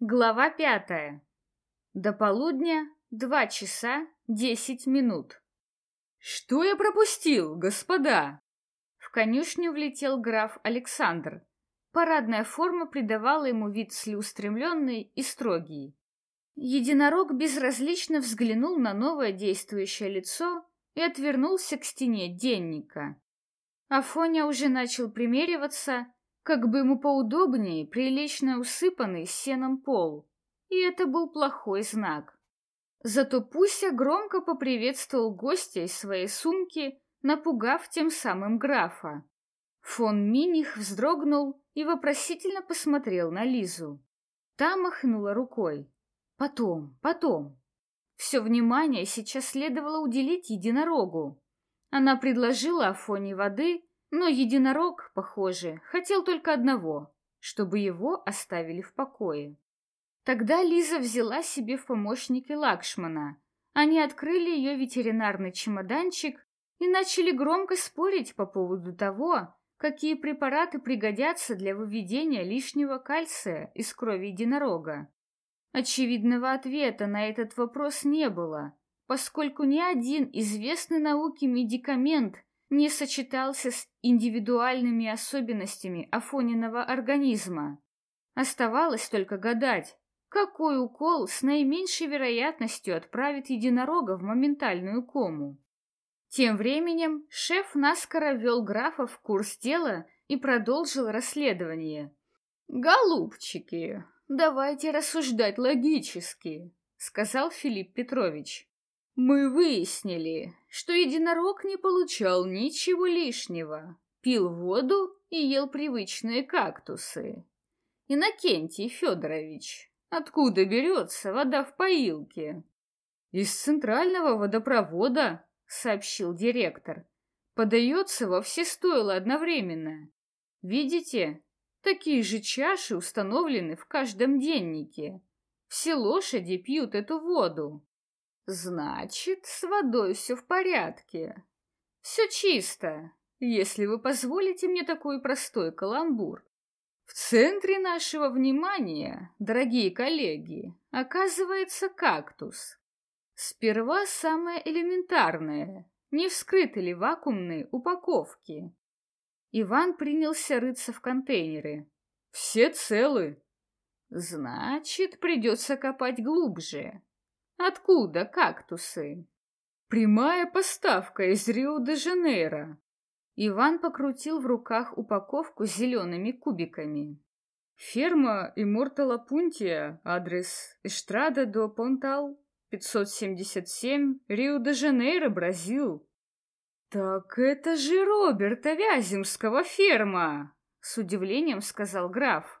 Глава пятая. До полудня два часа десять минут. «Что я пропустил, господа?» В конюшню влетел граф Александр. Парадная форма придавала ему вид целеустремленный и строгий. Единорог безразлично взглянул на новое действующее лицо и отвернулся к стене денника. Афоня уже начал примериваться, как бы ему поудобнее, прилично усыпанный сеном пол. И это был плохой знак. Зато Пуся громко поприветствовал гостя из своей сумки, напугав тем самым графа. Фон Миних вздрогнул и вопросительно посмотрел на Лизу. Та махнула рукой. Потом, потом. Все внимание сейчас следовало уделить единорогу. Она предложила Афоне воды, но единорог, похоже, хотел только одного, чтобы его оставили в покое. Тогда Лиза взяла себе в помощники Лакшмана. Они открыли ее ветеринарный чемоданчик и начали громко спорить по поводу того, какие препараты пригодятся для выведения лишнего кальция из крови единорога. Очевидного ответа на этот вопрос не было, поскольку ни один известный науке медикамент не сочетался с индивидуальными особенностями Афониного организма. Оставалось только гадать, какой укол с наименьшей вероятностью отправит единорога в моментальную кому. Тем временем шеф наскоро ввел графа в курс дела и продолжил расследование. «Голубчики, давайте рассуждать логически», — сказал Филипп Петрович. Мы выяснили, что единорог не получал ничего лишнего, пил воду и ел привычные кактусы. Иннокентий Федорович, откуда берется вода в поилке? Из центрального водопровода, сообщил директор. Подается во все стойла одновременно. Видите, такие же чаши установлены в каждом деннике. Все лошади пьют эту воду. Значит, с водой все в порядке. Все чисто, если вы позволите мне такой простой каламбур. В центре нашего внимания, дорогие коллеги, оказывается кактус. Сперва самое элементарное, не вскрыты ли вакуумные упаковки. Иван принялся рыться в контейнеры. Все целы. Значит, придется копать глубже. Откуда кактусы? Прямая поставка из Рио-де-Жанейро. Иван покрутил в руках упаковку с зелеными кубиками. Ферма Иммортала Пунтия, адрес Эштрада до Понтал, 577, Рио-де-Жанейро, Бразил. Так это же Роберта Вяземского ферма, с удивлением сказал граф.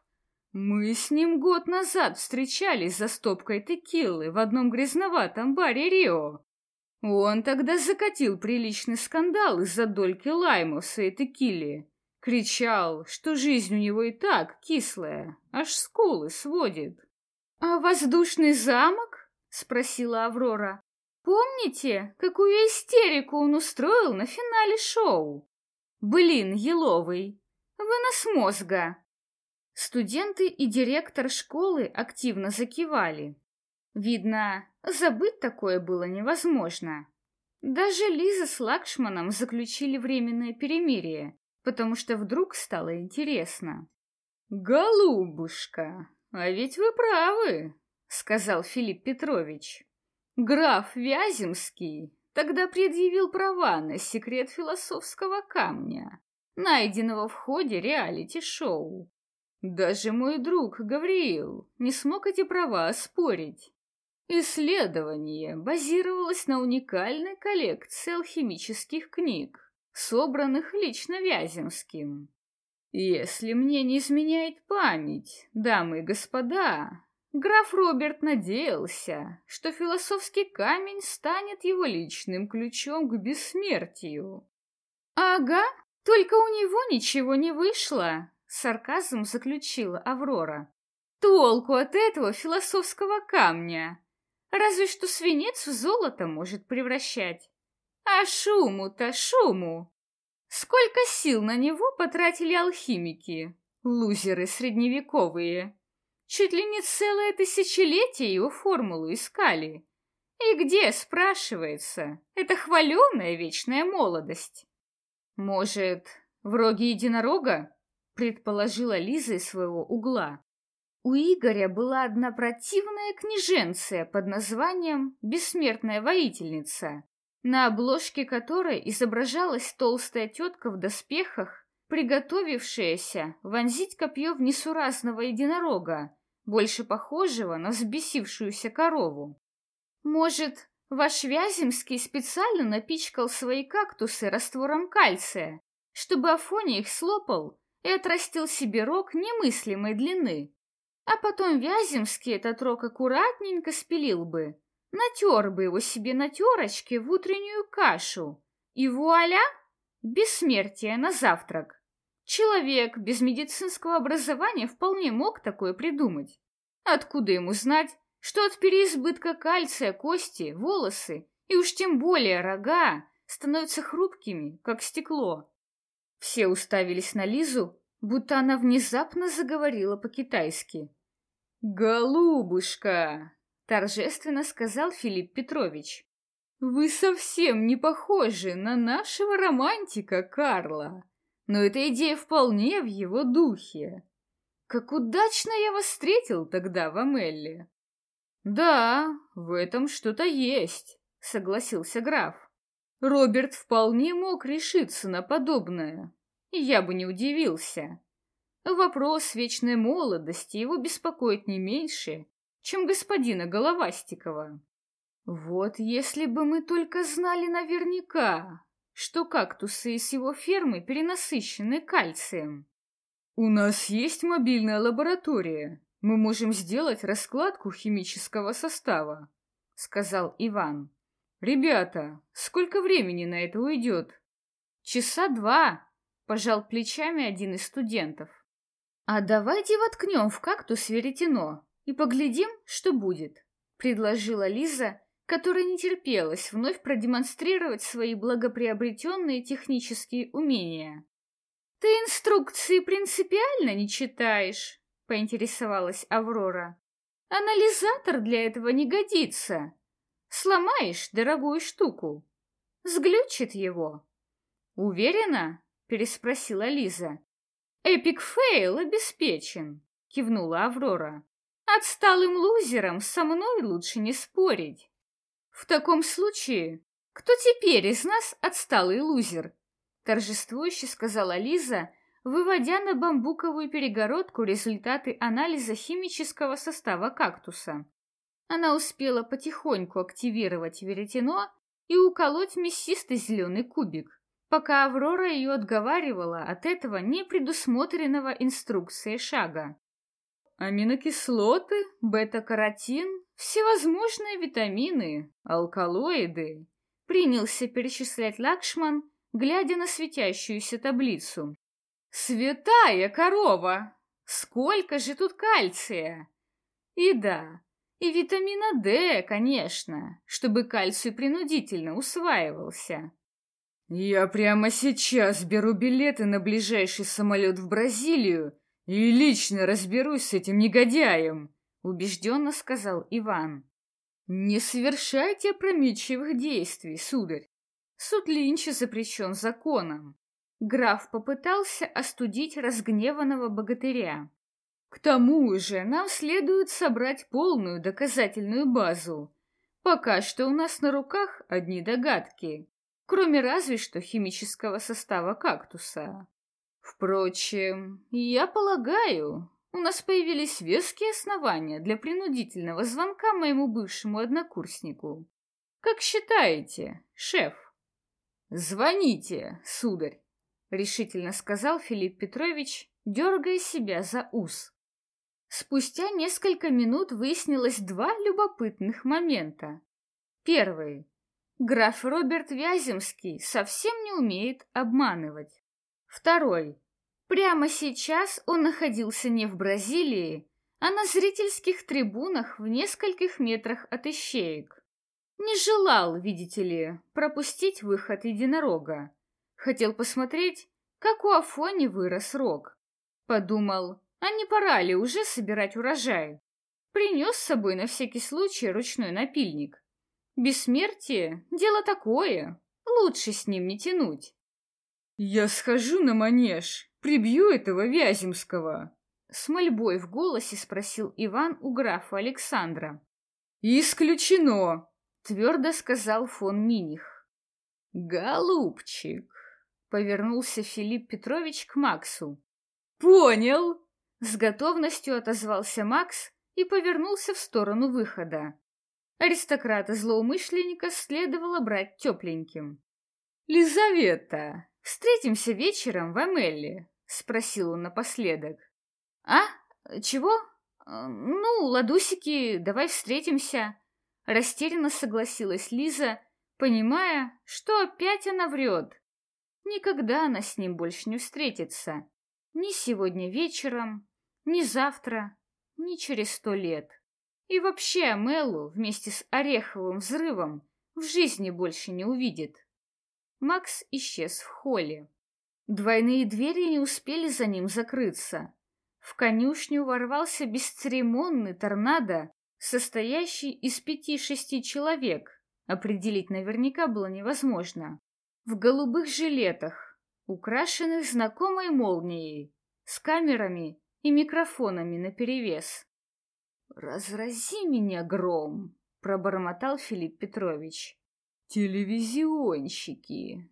Мы с ним год назад встречались за стопкой текилы в одном грязноватом баре Рио. Он тогда закатил приличный скандал из-за дольки лайма в своей текиле. Кричал, что жизнь у него и так кислая, аж скулы сводит. «А воздушный замок?» — спросила Аврора. «Помните, какую истерику он устроил на финале шоу? Блин, еловый, вынос мозга!» Студенты и директор школы активно закивали. Видно, забыть такое было невозможно. Даже Лиза с Лакшманом заключили временное перемирие, потому что вдруг стало интересно. «Голубушка, а ведь вы правы», — сказал Филипп Петрович. «Граф Вяземский тогда предъявил права на секрет философского камня, найденного в ходе реалити-шоу. Даже мой друг Гавриил не смог эти права оспорить. Исследование базировалось на уникальной коллекции алхимических книг, собранных лично Вяземским. Если мне не изменяет память, дамы и господа, граф Роберт надеялся, что философский камень станет его личным ключом к бессмертию. Ага, только у него ничего не вышло, сарказм заключила Аврора. Толку от этого философского камня. Разве что свинец в золото может превращать. А шуму-то шуму! Сколько сил на него потратили алхимики, лузеры средневековые. Чуть ли не целое тысячелетие его формулу искали. И где, спрашивается, эта хваленая вечная молодость? Может, в роге единорога? Предположила Лиза из своего угла. У Игоря была одна противная княженция под названием «Бессмертная воительница», на обложке которой изображалась толстая тетка в доспехах, приготовившаяся вонзить копье в несуразного единорога, больше похожего на взбесившуюся корову. Может, ваш Вяземский специально напичкал свои кактусы раствором кальция, чтобы Афоня их слопал и отрастил себе рог немыслимой длины? А потом Вяземский этот рог аккуратненько спилил бы, натер бы его себе на терочке в утреннюю кашу, и вуаля, бессмертие на завтрак. Человек без медицинского образования вполне мог такое придумать. Откуда ему знать, что от переизбытка кальция кости, волосы и уж тем более рога становятся хрупкими, как стекло? Все уставились на Лизу, будто она внезапно заговорила по-китайски. «Голубушка!» — торжественно сказал Филипп Петрович. «Вы совсем не похожи на нашего романтика Карла, но эта идея вполне в его духе. Как удачно я вас встретил тогда в Амелле!» «Да, в этом что-то есть», — согласился граф. «Роберт вполне мог решиться на подобное, я бы не удивился. Вопрос вечной молодости его беспокоит не меньше, чем господина Головастикова. Вот если бы мы только знали наверняка, что кактусы из его фермы перенасыщены кальцием. У нас есть мобильная лаборатория. Мы можем сделать раскладку химического состава, сказал Иван. Ребята, сколько времени на это уйдет? Часа два, пожал плечами один из студентов. «А давайте воткнем в кактус веретено и поглядим, что будет», — предложила Лиза, которая не терпелась вновь продемонстрировать свои благоприобретенные технические умения. «Ты инструкции принципиально не читаешь?» — поинтересовалась Аврора. «Анализатор для этого не годится. Сломаешь дорогую штуку. Сглючит его». «Уверена?» — переспросила Лиза. «Epic fail обеспечен», — кивнула Аврора. «Отсталым лузерам со мной лучше не спорить». «В таком случае, кто теперь из нас отсталый лузер?» торжествующе сказала Лиза, выводя на бамбуковую перегородку результаты анализа химического состава кактуса. Она успела потихоньку активировать веретено и уколоть мясистый зеленый кубик пока Аврора ее отговаривала от этого непредусмотренного инструкции шага. Аминокислоты, бета-каротин, всевозможные витамины, алкалоиды, принялся перечислять Лакшман, глядя на светящуюся таблицу. «Святая корова! Сколько же тут кальция!» «И да, и витамина D, конечно, чтобы кальций принудительно усваивался. «Я прямо сейчас беру билеты на ближайший самолет в Бразилию и лично разберусь с этим негодяем», — убежденно сказал Иван. «Не совершайте опрометчивых действий, сударь. Суд Линча запрещен законом». Граф попытался остудить разгневанного богатыря. «К тому же нам следует собрать полную доказательную базу. Пока что у нас на руках одни догадки кроме разве что химического состава кактуса. Впрочем, я полагаю, у нас появились веские основания для принудительного звонка моему бывшему однокурснику. Как считаете, шеф? Звоните, сударь, решительно сказал Филипп Петрович, дергая себя за ус. Спустя несколько минут выяснилось два любопытных момента. Первый. Граф Роберт Вяземский совсем не умеет обманывать. Второй. Прямо сейчас он находился не в Бразилии, а на зрительских трибунах в нескольких метрах от ищеек. Не желал, видите ли, пропустить выход единорога. Хотел посмотреть, как у Афони вырос рог. Подумал, А не пора ли уже собирать урожай? Принес с собой на всякий случай ручной напильник. Бессмертие — дело такое, лучше с ним не тянуть. «Я схожу на манеж, прибью этого Вяземского!» С мольбой в голосе спросил Иван у графа Александра. «Исключено!» — твердо сказал фон Миних. «Голубчик!» — повернулся Филипп Петрович к Максу. «Понял!» — с готовностью отозвался Макс и повернулся в сторону выхода. Аристократа-злоумышленника следовало брать тепленьким. «Лизавета, встретимся вечером в Амелле?» — спросил он напоследок. «А? Чего? Ну, ладусики, давай встретимся!» Растерянно согласилась Лиза, понимая, что опять она врет. Никогда она с ним больше не встретится. Ни сегодня вечером, ни завтра, ни через сто лет. И вообще Амелу вместе с Ореховым взрывом в жизни больше не увидит. Макс исчез в холле. Двойные двери не успели за ним закрыться. В конюшню ворвался бесцеремонный торнадо, состоящий из пяти-шести человек. Определить наверняка было невозможно. В голубых жилетах, украшенных знакомой молнией, с камерами и микрофонами наперевес. «Разрази меня гром!» — пробормотал Филипп Петрович. «Телевизионщики!»